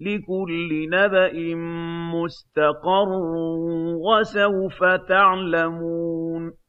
لِّكُلِّ نَبَإٍ مُّسْتَقَرٌّ ۚ وَسَوْفَ تَعْلَمُونَ